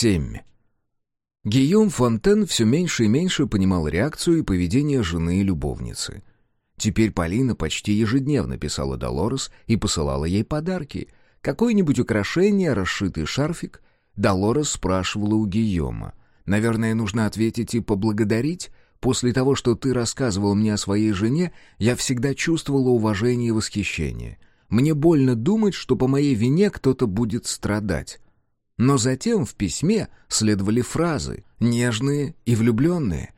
7. Гийом Фонтен все меньше и меньше понимал реакцию и поведение жены и любовницы. Теперь Полина почти ежедневно писала Долорес и посылала ей подарки. Какое-нибудь украшение, расшитый шарфик. Долорес спрашивала у Гийома. «Наверное, нужно ответить и поблагодарить? После того, что ты рассказывал мне о своей жене, я всегда чувствовала уважение и восхищение. Мне больно думать, что по моей вине кто-то будет страдать». Но затем в письме следовали фразы, нежные и влюбленные.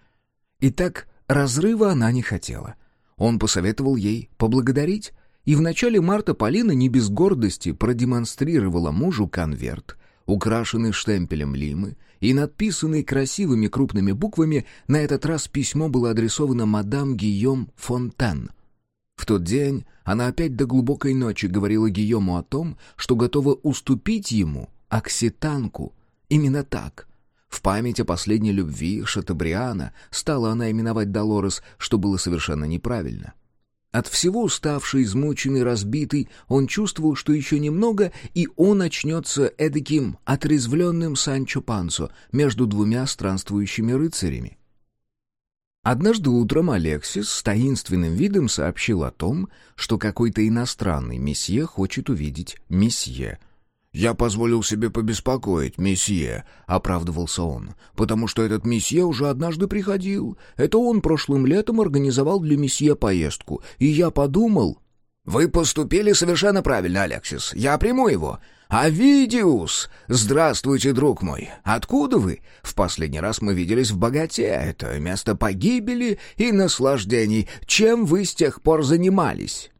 И так разрыва она не хотела. Он посоветовал ей поблагодарить, и в начале марта Полина не без гордости продемонстрировала мужу конверт, украшенный штемпелем Лимы, и надписанный красивыми крупными буквами, на этот раз письмо было адресовано мадам Гийом Фонтан. В тот день она опять до глубокой ночи говорила Гийому о том, что готова уступить ему Окситанку. Именно так. В память о последней любви Шатабриана стала она именовать Долорес, что было совершенно неправильно. От всего уставший, измученный, разбитый, он чувствовал, что еще немного, и он очнется эдаким отрезвленным Санчо Пансо между двумя странствующими рыцарями. Однажды утром Алексис с таинственным видом сообщил о том, что какой-то иностранный месье хочет увидеть месье — «Я позволил себе побеспокоить, месье», — оправдывался он, «потому что этот месье уже однажды приходил. Это он прошлым летом организовал для месье поездку, и я подумал...» «Вы поступили совершенно правильно, Алексис. Я приму его. Авидиус! Здравствуйте, друг мой. Откуда вы? В последний раз мы виделись в Богате. Это место погибели и наслаждений. Чем вы с тех пор занимались?»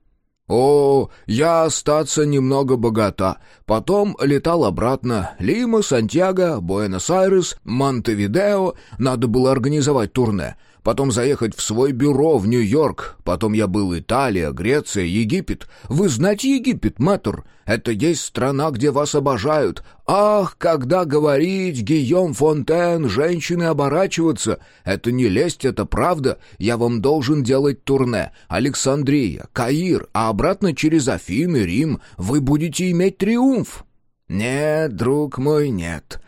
«О, я остаться немного богата. Потом летал обратно. Лима, Сантьяго, Буэнос-Айрес, Монтевидео. Надо было организовать турне потом заехать в свой бюро в Нью-Йорк, потом я был Италия, Греция, Египет. Вы знаете Египет, мэтр? Это есть страна, где вас обожают. Ах, когда говорить, Гийом Фонтен, женщины оборачиваться. Это не лесть, это правда. Я вам должен делать турне. Александрия, Каир, а обратно через Афины, Рим. Вы будете иметь триумф. Нет, друг мой, нет.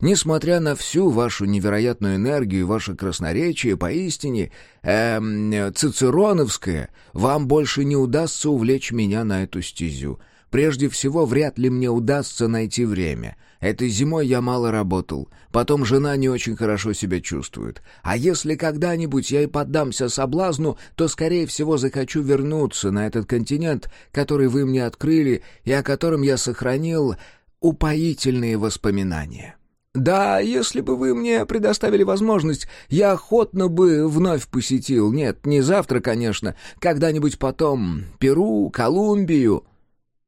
Несмотря на всю вашу невероятную энергию и ваше красноречие, поистине, эм, цицероновское, вам больше не удастся увлечь меня на эту стезю. Прежде всего, вряд ли мне удастся найти время. Этой зимой я мало работал. Потом жена не очень хорошо себя чувствует. А если когда-нибудь я и поддамся соблазну, то, скорее всего, захочу вернуться на этот континент, который вы мне открыли и о котором я сохранил упоительные воспоминания. Да, если бы вы мне предоставили возможность, я охотно бы вновь посетил. Нет, не завтра, конечно, когда-нибудь потом. Перу, Колумбию.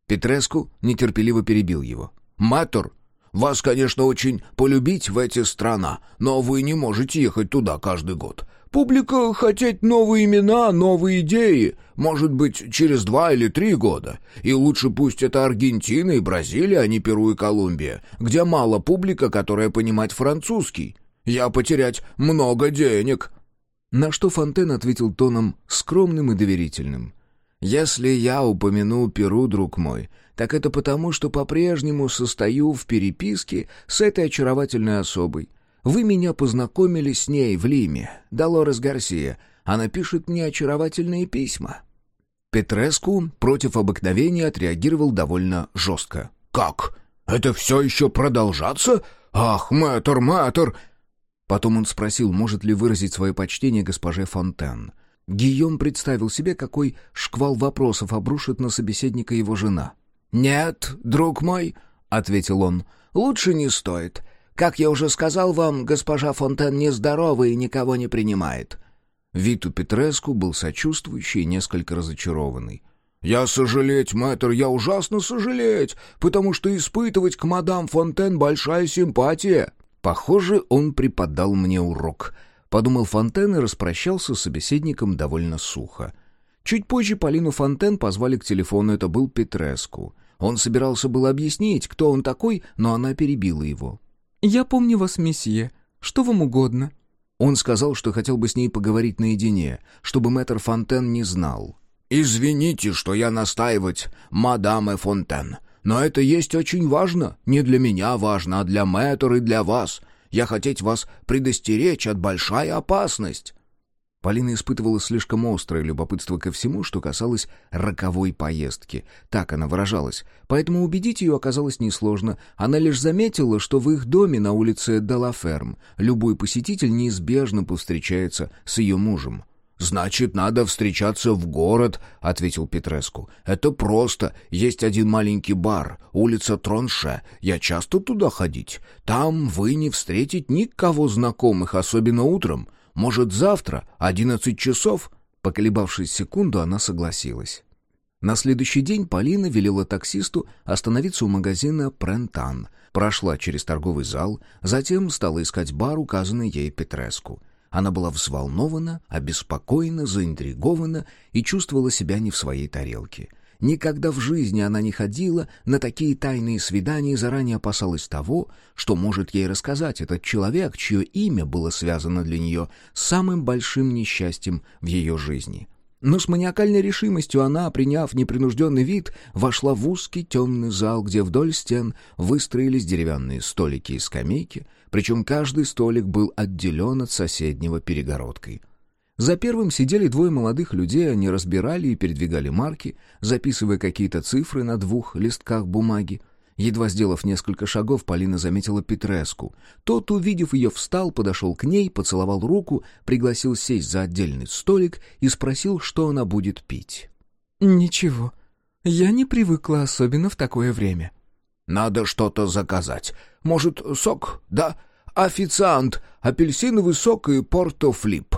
Петреску нетерпеливо перебил его. Матур, вас, конечно, очень полюбить в эти страна, но вы не можете ехать туда каждый год. Публика хотеть новые имена, новые идеи, может быть, через два или три года. И лучше пусть это Аргентина и Бразилия, а не Перу и Колумбия, где мало публика, которая понимает французский. Я потерять много денег». На что Фонтен ответил тоном скромным и доверительным. «Если я упомяну Перу, друг мой, так это потому, что по-прежнему состою в переписке с этой очаровательной особой». Вы меня познакомили с ней в Лиме, Долорес Гарсия. Она пишет мне очаровательные письма». Петреску против обыкновения отреагировал довольно жестко. «Как? Это все еще продолжаться? Ах, мэтр, мэтр!» Потом он спросил, может ли выразить свое почтение госпоже Фонтен. Гийом представил себе, какой шквал вопросов обрушит на собеседника его жена. «Нет, друг мой», — ответил он, — «лучше не стоит. Как я уже сказал вам, госпожа Фонтен нездорова и никого не принимает». Вид у Петреску был сочувствующий и несколько разочарованный. «Я сожалеть, мэтр, я ужасно сожалеть, потому что испытывать к мадам Фонтен большая симпатия». «Похоже, он преподал мне урок», — подумал Фонтен и распрощался с собеседником довольно сухо. Чуть позже Полину Фонтен позвали к телефону, это был Петреску. Он собирался было объяснить, кто он такой, но она перебила его. «Я помню вас, месье. Что вам угодно?» Он сказал, что хотел бы с ней поговорить наедине, чтобы мэтр Фонтен не знал. «Извините, что я настаивать, мадам Фонтен, Но это есть очень важно. Не для меня важно, а для мэтра и для вас. Я хотеть вас предостеречь от большая опасность». Полина испытывала слишком острое любопытство ко всему, что касалось роковой поездки. Так она выражалась. Поэтому убедить ее оказалось несложно. Она лишь заметила, что в их доме на улице Делаферм любой посетитель неизбежно повстречается с ее мужем. «Значит, надо встречаться в город», — ответил Петреску. «Это просто. Есть один маленький бар, улица Тронше. Я часто туда ходить. Там вы не встретить никого знакомых, особенно утром. Может, завтра, одиннадцать часов?» Поколебавшись секунду, она согласилась. На следующий день Полина велела таксисту остановиться у магазина «Прентан», прошла через торговый зал, затем стала искать бар, указанный ей Петреску. Она была взволнована, обеспокоена, заинтригована и чувствовала себя не в своей тарелке. Никогда в жизни она не ходила на такие тайные свидания и заранее опасалась того, что может ей рассказать этот человек, чье имя было связано для нее с самым большим несчастьем в ее жизни. Но с маниакальной решимостью она, приняв непринужденный вид, вошла в узкий темный зал, где вдоль стен выстроились деревянные столики и скамейки, причем каждый столик был отделен от соседнего перегородкой. За первым сидели двое молодых людей, они разбирали и передвигали марки, записывая какие-то цифры на двух листках бумаги. Едва сделав несколько шагов, Полина заметила Петреску. Тот, увидев ее, встал, подошел к ней, поцеловал руку, пригласил сесть за отдельный столик и спросил, что она будет пить. «Ничего. Я не привыкла, особенно в такое время». «Надо что-то заказать. Может, сок, да? Официант, апельсиновый сок и портофлип».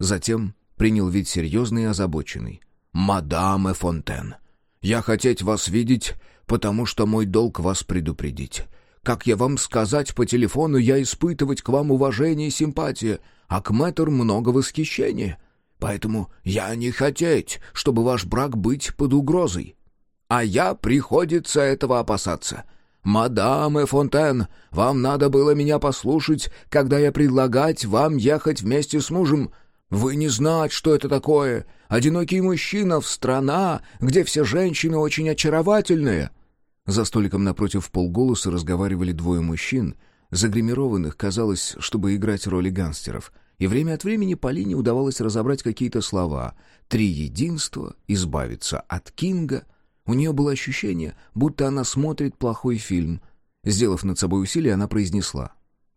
Затем принял вид серьезный и озабоченный. «Мадам Эфонтен, я хотеть вас видеть потому что мой долг вас предупредить. Как я вам сказать по телефону, я испытывать к вам уважение и симпатия, а к мэтр много восхищения. Поэтому я не хотеть, чтобы ваш брак быть под угрозой. А я приходится этого опасаться. «Мадам Эфонтен, вам надо было меня послушать, когда я предлагать вам ехать вместе с мужем. Вы не знать, что это такое. Одинокий мужчина в страна, где все женщины очень очаровательные. За столиком напротив полголоса разговаривали двое мужчин, загримированных, казалось, чтобы играть роли гангстеров, и время от времени Полине удавалось разобрать какие-то слова «три единства», «избавиться от Кинга». У нее было ощущение, будто она смотрит плохой фильм. Сделав над собой усилие, она произнесла.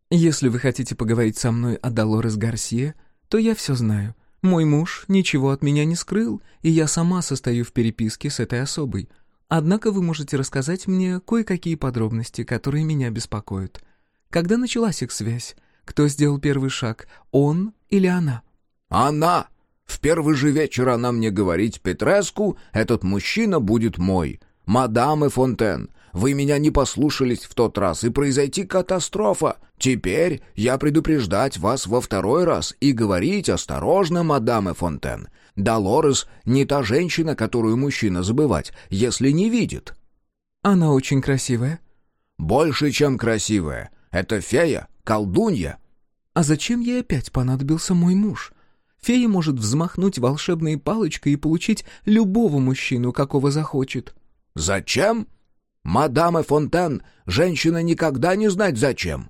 «Если вы хотите поговорить со мной о Долорес Гарсия, то я все знаю. Мой муж ничего от меня не скрыл, и я сама состою в переписке с этой особой». Однако вы можете рассказать мне кое-какие подробности, которые меня беспокоят. Когда началась их связь? Кто сделал первый шаг, он или она?» «Она! В первый же вечер она мне говорит, Петреску, этот мужчина будет мой. Мадам и Фонтен, вы меня не послушались в тот раз, и произойти катастрофа. Теперь я предупреждать вас во второй раз и говорить осторожно, мадам и Фонтен. Долорес не та женщина, которую мужчина забывать, если не видит». «Она очень красивая». «Больше, чем красивая. Это фея, колдунья». «А зачем ей опять понадобился мой муж?» Фея может взмахнуть волшебной палочкой и получить любого мужчину, какого захочет. «Зачем?» «Мадам Фонтен, женщина никогда не знает зачем.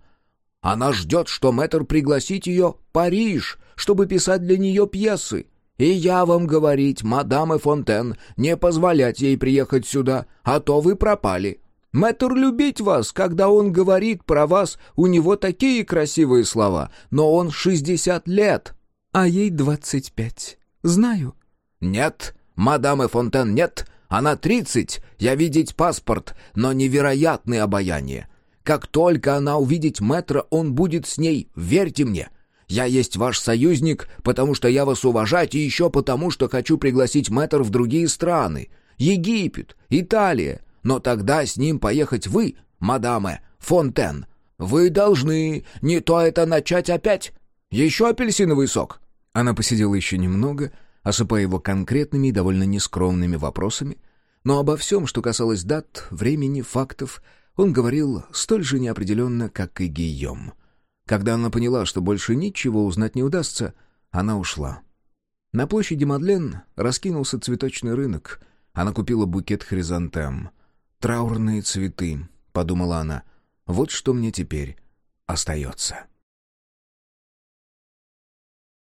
Она ждет, что мэтр пригласить ее в Париж, чтобы писать для нее пьесы. И я вам говорить, мадам Фонтен, не позволять ей приехать сюда, а то вы пропали. Мэтр любить вас, когда он говорит про вас, у него такие красивые слова, но он шестьдесят лет, а ей двадцать пять. Знаю. Нет, мадам Фонтен, нет, она тридцать, я видеть паспорт, но невероятное обаяние. Как только она увидит мэтра, он будет с ней, верьте мне. Я есть ваш союзник, потому что я вас уважать, и еще потому, что хочу пригласить мэтр в другие страны. Египет, Италия. Но тогда с ним поехать вы, мадаме, Фонтен. Вы должны, не то это начать опять. Еще апельсиновый сок». Она посидела еще немного, осыпая его конкретными и довольно нескромными вопросами, но обо всем, что касалось дат, времени, фактов, он говорил столь же неопределенно, как и Гийом. Когда она поняла, что больше ничего узнать не удастся, она ушла. На площади Мадлен раскинулся цветочный рынок. Она купила букет хризантем. Траурные цветы, подумала она. Вот что мне теперь остается.